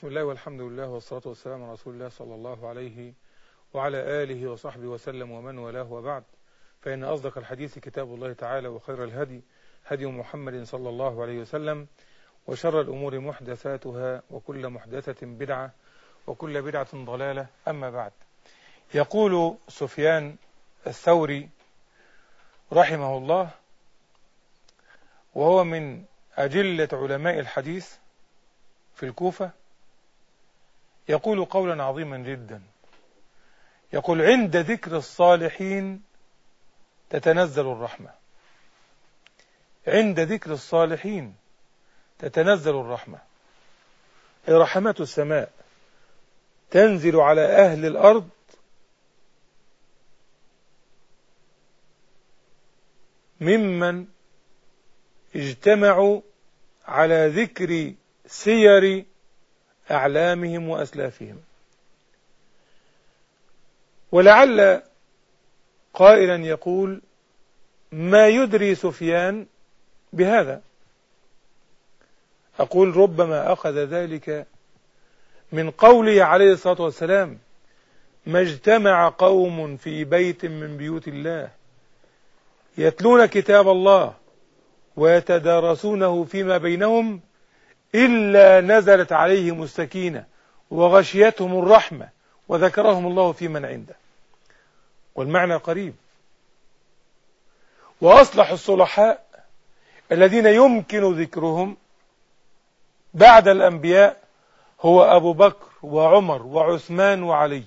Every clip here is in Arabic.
بسم الله والحمد لله والصلاة والسلام على رسول الله صلى الله عليه وعلى آله وصحبه وسلم ومن والاه وبعد. فإن أصدق الحديث كتاب الله تعالى وخير الهدي هدي محمد صلى الله عليه وسلم وشر الأمور محدثاتها وكل محدثة بدعة وكل بدعة ضلالة. أما بعد. يقول سفيان الثوري رحمه الله وهو من أجلة علماء الحديث في الكوفة يقول قولا عظيما جدا. يقول عند ذكر الصالحين تتنزل الرحمة. عند ذكر الصالحين تتنزل الرحمة. رحمات السماء تنزل على أهل الأرض ممن اجتمعوا على ذكر سير أعلامهم وأسلافهم. ولعل قائلا يقول ما يدري سفيان بهذا؟ أقول ربما أخذ ذلك من قوله عليه الصلاة والسلام ما اجتمع قوم في بيت من بيوت الله يتلون كتاب الله ويتدارسونه فيما بينهم إلا نزلت عليهم السكينة وغشيتهم الرحمة وذكرهم الله في من عنده. والمعنى قريب وأصلح الصلحاء الذين يمكن ذكرهم بعد الأنبياء هو أبو بكر وعمر وعثمان وعلي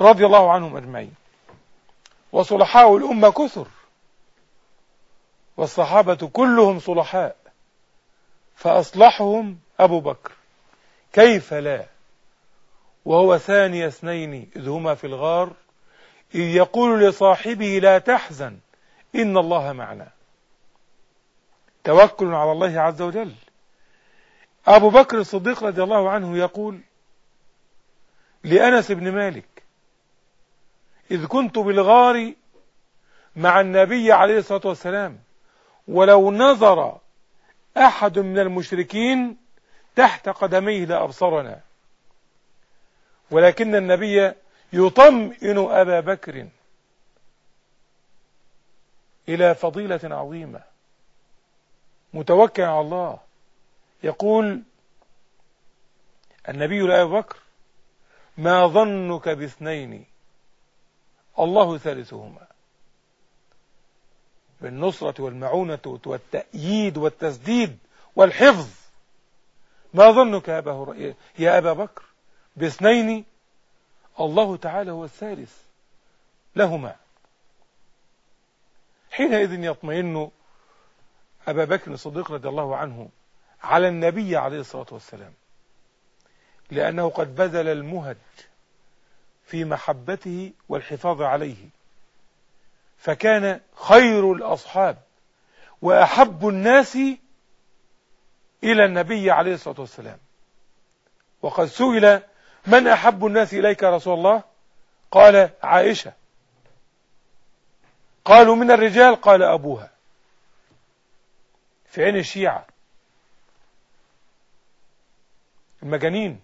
رضي الله عنهم أجمعين. وصلحاء الأمة كثر. والصحابة كلهم صلحاء. فأصلحهم أبو بكر. كيف لا؟ وهو ثاني اثنين إذ هما في الغار إذ يقول لصاحبه لا تحزن إن الله معنا. توكل على الله عز وجل. أبو بكر الصديق رضي الله عنه يقول لأنس بن مالك إذ كنت بالغار مع النبي عليه الصلاة والسلام ولو نظر أحد من المشركين تحت قدميه لأبصرنا. ولكن النبي يطمئن أبا بكر إلى فضيلة عظيمة متوكل على الله. يقول النبي لأبي بكر ما ظنك باثنين الله ثالثهما. بالنصرة والمعونة والتأييد والتسديد والحفظ. ما ظنك يا أبا, يا أبا بكر؟ باثنين الله تعالى هو الثالث لهما. حينئذ يطمئن أبا بكر الصديق رضي الله عنه على النبي عليه الصلاة والسلام لأنه قد بذل المهج في محبته والحفاظ عليه. فكان خير الأصحاب وأحب الناس إلى النبي عليه الصلاة والسلام. وقد سئل من أحب الناس إليك يا رسول الله؟ قال عائشة. قالوا من الرجال؟ قال أبوها. في عين الشيعة. المجانين.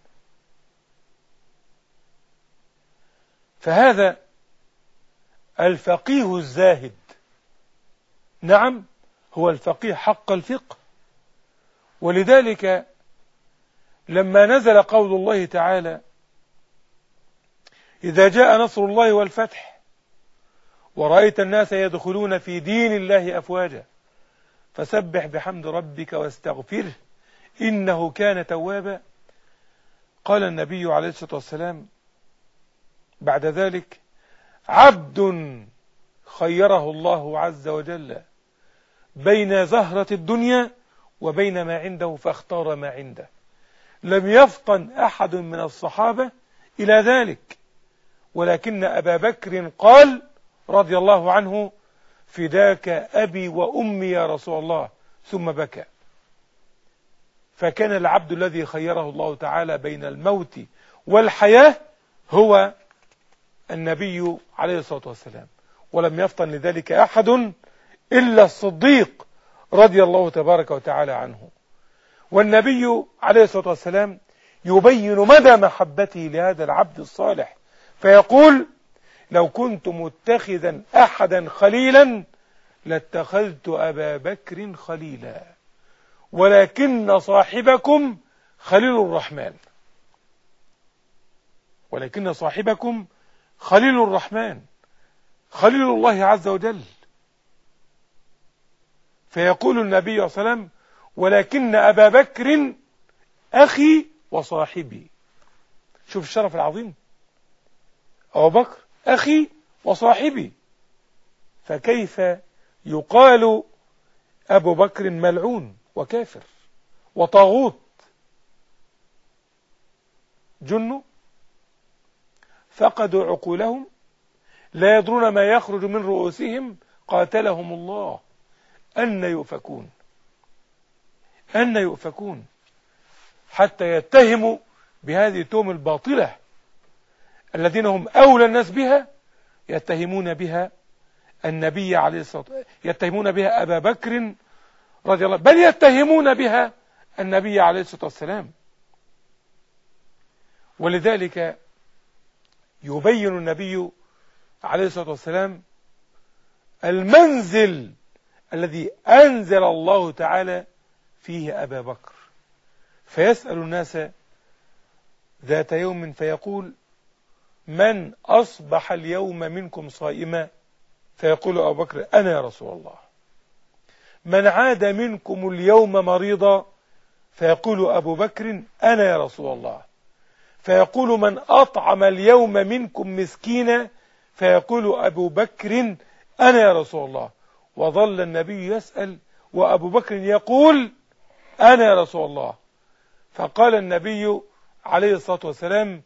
فهذا الفقيه الزاهد. نعم هو الفقيه حق الفقه. ولذلك لما نزل قول الله تعالى إذا جاء نصر الله والفتح ورأيت الناس يدخلون في دين الله أفواجا فسبح بحمد ربك واستغفره إنه كان توابا. قال النبي عليه الصلاة والسلام بعد ذلك عبد خيره الله عز وجل بين زهرة الدنيا وبين ما عنده فاختار ما عنده. لم يفطن أحد من الصحابة إلى ذلك. ولكن أبا بكر قال رضي الله عنه فداك أبي وأمي يا رسول الله ثم بكى. فكان العبد الذي خيره الله تعالى بين الموت والحياة هو النبي عليه الصلاة والسلام. ولم يفطن لذلك أحد إلا الصديق رضي الله تبارك وتعالى عنه. والنبي عليه الصلاة والسلام يبين مدى محبته لهذا العبد الصالح. فيقول لو كنت متخذا أحدا خليلا لاتخذت أبا بكر خليلا. ولكن صاحبكم خليل الرحمن. ولكن صاحبكم خليل الرحمن خليل الله عز وجل. فيقول النبي صلى الله عليه وسلم ولكن أبا بكر أخي وصاحبي. شوف الشرف العظيم. أبو بكر أخي وصاحبي. فكيف يقال أبو بكر ملعون وكافر وطاغوت؟ جنوا فقدوا عقولهم لا يدرون ما يخرج من رؤوسهم قاتلهم الله. أن يؤفكون. أن يؤفكون. حتى يتهموا بهذه التهم الباطلة الذين هم أولى الناس بها يتهمون بها النبي عليه الصلاة والسلام يتهمون بها أبا بكر رضي الله بل يتهمون بها النبي عليه الصلاة والسلام. ولذلك يبين النبي عليه الصلاة والسلام المنزل الذي أنزل الله تعالى فيه أبا بكر. فيسأل الناس ذات يوم فيقول من أصبح اليوم منكم صائما؟ فيقول أبو بكر أنا يا رسول الله. من عاد منكم اليوم مريضا؟ فيقول أبو بكر أنا يا رسول الله. فيقول من أطعم اليوم منكم مسكينا؟ فيقول أبو بكر أنا يا رسول الله. وظل النبي يسأل وأبو بكر يقول أنا يا رسول الله. فقال النبي عليه الصلاة والسلام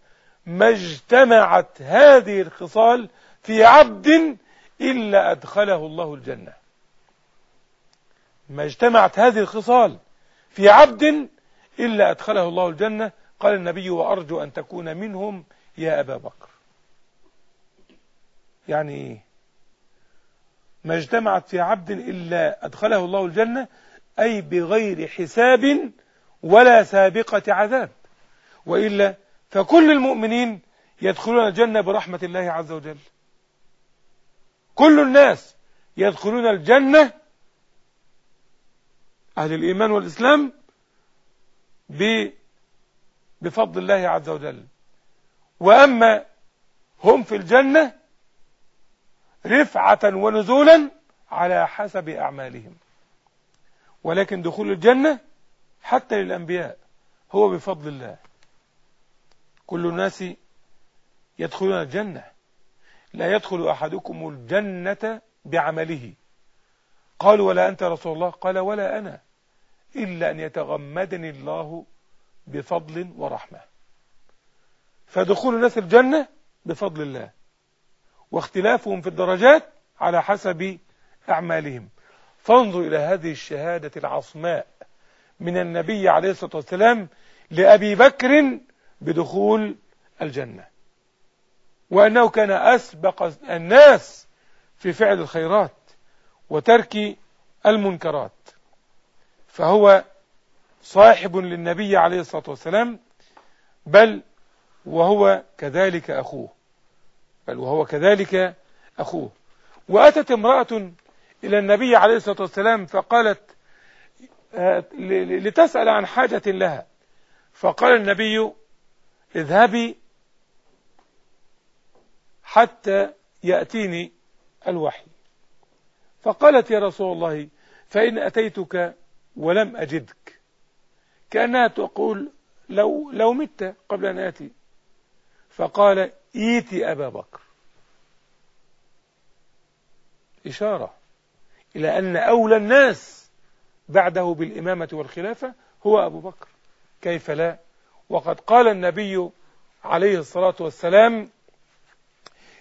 ما اجتمعت هذه الخصال في عبد إلا أدخله الله الجنة. ما اجتمعت هذه الخصال في عبد إلا أدخله الله الجنة قال النبي وأرجو أن تكون منهم يا أبا بكر. يعني ما اجتمعت في عبد إلا أدخله الله الجنة أي بغير حساب ولا سابقة عذاب. وإلا فكل المؤمنين يدخلون الجنة برحمة الله عز وجل. كل الناس يدخلون الجنة أهل الإيمان والإسلام بفضل الله عز وجل. وأما هم في الجنة رفعة ونزولا على حسب أعمالهم. ولكن دخول الجنة حتى للأنبياء هو بفضل الله. كل الناس يدخلون الجنة. لا يدخل أحدكم الجنة بعمله. قالوا ولا أنت رسول الله؟ قال ولا أنا. إلا أن يتغمدني الله بفضل ورحمة. فدخول الناس الجنة بفضل الله. واختلافهم في الدرجات على حسب أعمالهم. فانظر إلى هذه الشهادة العصماء من النبي عليه الصلاة والسلام لأبي بكر بدخول الجنة. وأنه كان أسبق الناس في فعل الخيرات وترك المنكرات. فهو صاحب للنبي عليه الصلاة والسلام بل وهو كذلك أخوه. بل وهو كذلك أخوه. وأتت امرأة إلى النبي عليه الصلاة والسلام فقالت آه، لتسأل عن حاجة لها. فقال النبي اذهبي حتى يأتيني الوحي. فقالت يا رسول الله فإن أتيتك ولم أجدك. كأنها تقول لو, لو مت قبل أن آتي فقال ايتي أبا بكر. إشارة إلى أن أولى الناس بعده بالإمامة والخلافة هو أبو بكر. كيف لا؟ وقد قال النبي عليه الصلاة والسلام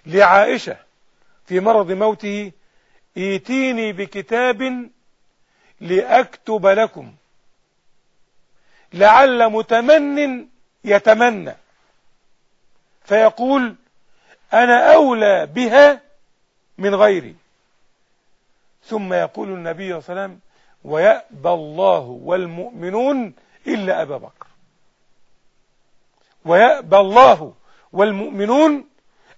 لعائشة في مرض موته إيتيني بكتاب لأكتب لكم. لعل متمن يتمنى. فيقول أنا أولى بها من غيري. ثم يقول النبي صلى الله عليه وسلم ويأبى الله والمؤمنون إلا أبا بكر. ويأبى الله والمؤمنون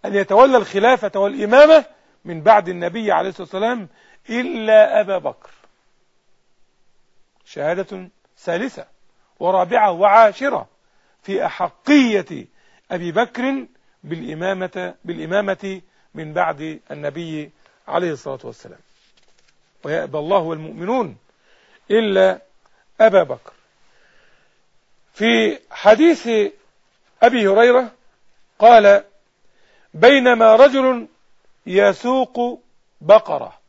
أن يتولى الخلافة والإمامة من بعد النبي عليه الصلاة والسلام إلا أبا بكر. شهادة ثالثة. ورابعة وعاشرة في أحقية أبي بكر بالإمامة, بالإمامة من بعد النبي عليه الصلاة والسلام. ويأبى الله والمؤمنون إلا أبا بكر. في حديث أبي هريرة قال بينما رجل يسوق بقرة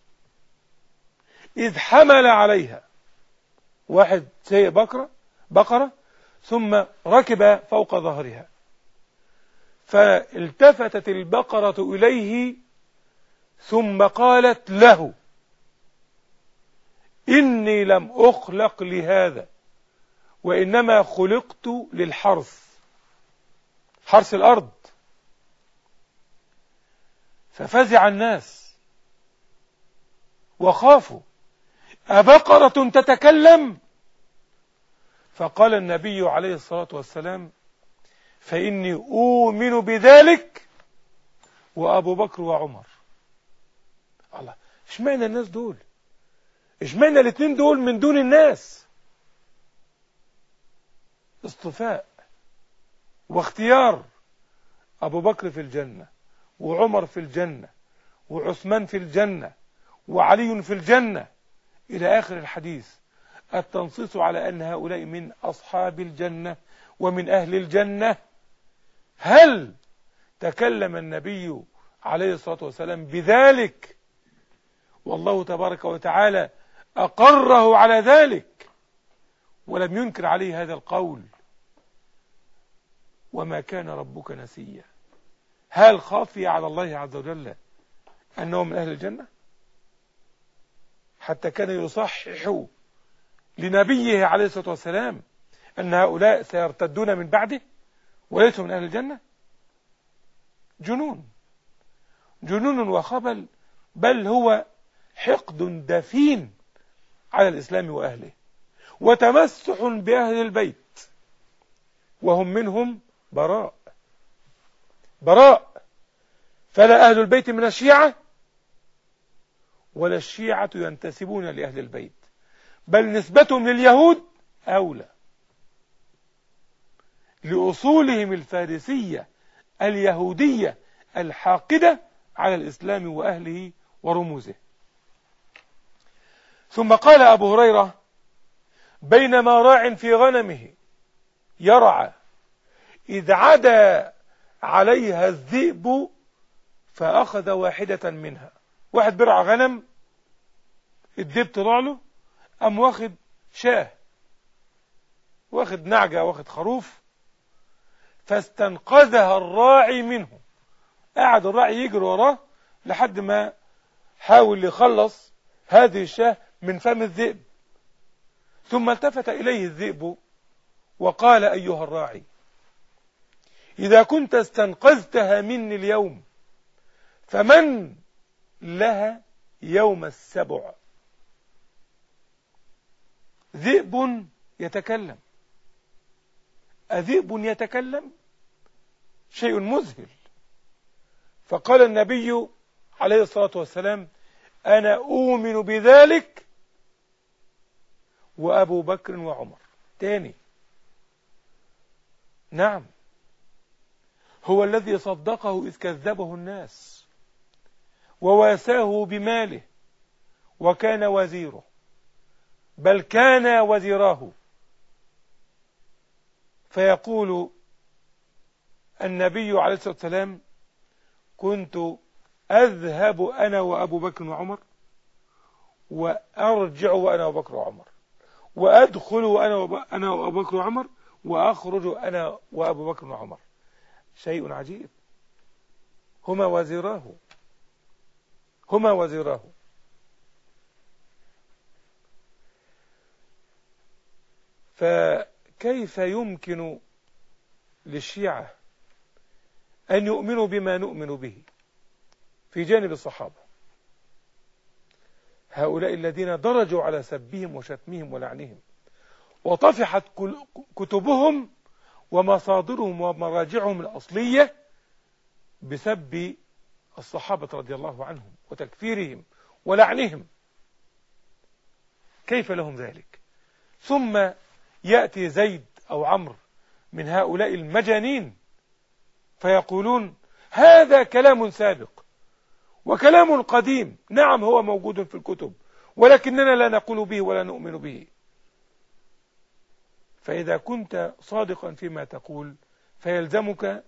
إذ حمل عليها واحد سيء بقرة بقرة ثم ركب فوق ظهرها. فالتفتت البقرة إليه ثم قالت له إني لم أخلق لهذا وإنما خلقت للحرث حرث الأرض. ففزع الناس وخافوا. أبقرة تتكلم؟ فقال النبي عليه الصلاة والسلام فإني أؤمن بذلك وأبو بكر وعمر. الله إشمعنى الناس دول؟ إشمعنى الاثنين دول من دون الناس؟ اصطفاء واختيار أبو بكر في الجنة وعمر في الجنة وعثمان في الجنة وعلي في الجنة إلى آخر الحديث. التنصيص على أن هؤلاء من أصحاب الجنة ومن أهل الجنة. هل تكلم النبي عليه الصلاة والسلام بذلك؟ والله تبارك وتعالى أقره على ذلك ولم ينكر عليه هذا القول. وما كان ربك نسيا. هل خافي على الله عز وجل أنه من أهل الجنة؟ حتى كان يصحح لنبيه عليه الصلاة والسلام أن هؤلاء سيرتدون من بعده وليسوا من أهل الجنة؟ جنون. جنون وخبل بل هو حقد دفين على الإسلام وأهله وتمسح بأهل البيت وهم منهم براء. براء فلا أهل البيت من الشيعة ولا الشيعة ينتسبون لأهل البيت. بل نسبتهم لليهود أولى. لأصولهم الفارسية اليهودية الحاقدة على الإسلام وأهله ورموزه. ثم قال أبو هريرة بينما راع في غنمه يرعى إذ عدا عليها الذئب فأخذ واحدة منها. واحد برع غنم الذئب طلع له أم واخد شاه واخد نعجة واخد خروف. فاستنقذها الراعي منه. قعد الراعي يجري وراه لحد ما حاول يخلص هذه الشاه من فم الذئب. ثم التفت إليه الذئب وقال أيها الراعي إذا كنت استنقذتها مني اليوم فمن لها يوم السبع؟ ذئب يتكلم. أذئب يتكلم؟ شيء مذهل. فقال النبي عليه الصلاة والسلام أنا أؤمن بذلك وأبو بكر وعمر. تاني. نعم. هو الذي صدقه إذ كذبه الناس وواساه بماله وكان وزيره. بل كان وزيراه. فيقول النبي عليه الصلاة والسلام كنت أذهب أنا وأبو بكر وعمر وأرجع وأنا وأبو بكر وعمر وأدخل وأنا أنا وأبو بكر وعمر وأخرج أنا وأبو بكر وعمر. شيء عجيب. هما وزيراه. هما وزيراه. فكيف يمكن للشيعة أن يؤمنوا بما نؤمن به في جانب الصحابة؟ هؤلاء الذين درجوا على سبهم وشتمهم ولعنهم وطفحت كتبهم ومصادرهم ومراجعهم الأصلية بسب الصحابة رضي الله عنهم وتكفيرهم ولعنهم. كيف لهم ذلك؟ ثم يأتي زيد أو عمرو من هؤلاء المجانين فيقولون هذا كلام سابق وكلام قديم. نعم هو موجود في الكتب ولكننا لا نقول به ولا نؤمن به. فإذا كنت صادقا فيما تقول فيلزمك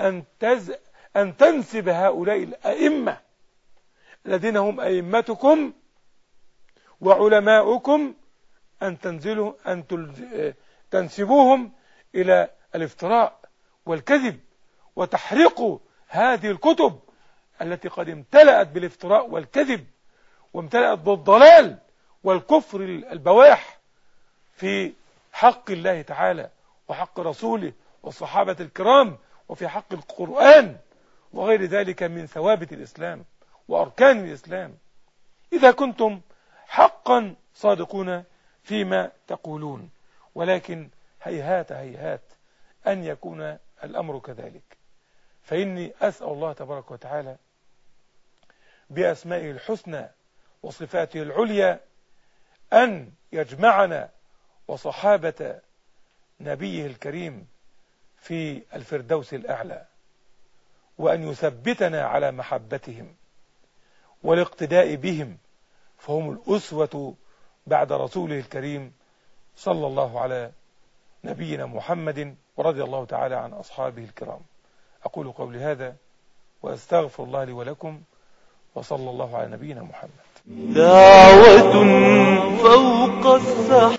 أن, تز... أن تنسب هؤلاء الأئمة الذين هم أئمتكم وعلماؤكم أن تنزلوا أن تنسبوهم إلى الافتراء والكذب وتحرقوا هذه الكتب التي قد امتلأت بالافتراء والكذب وامتلأت بالضلال والكفر البواح في حق الله تعالى وحق رسوله والصحابة الكرام وفي حق القرآن وغير ذلك من ثوابت الإسلام وأركان الإسلام. إذا كنتم حقا صادقون فيما تقولون. ولكن هيهات هيهات أن يكون الأمر كذلك. فإني أسأل الله تبارك وتعالى بأسمائه الحسنى وصفاته العليا أن يجمعنا وصحابة نبيه الكريم في الفردوس الأعلى وأن يثبتنا على محبتهم والاقتداء بهم فهم الأسوة بعد رسوله الكريم صلى الله على نبينا محمد ورضي الله تعالى عن أصحابه الكرام. أقول قولي هذا وأستغفر الله لي ولكم وصلى الله على نبينا محمد. دعوة فوق السحاب.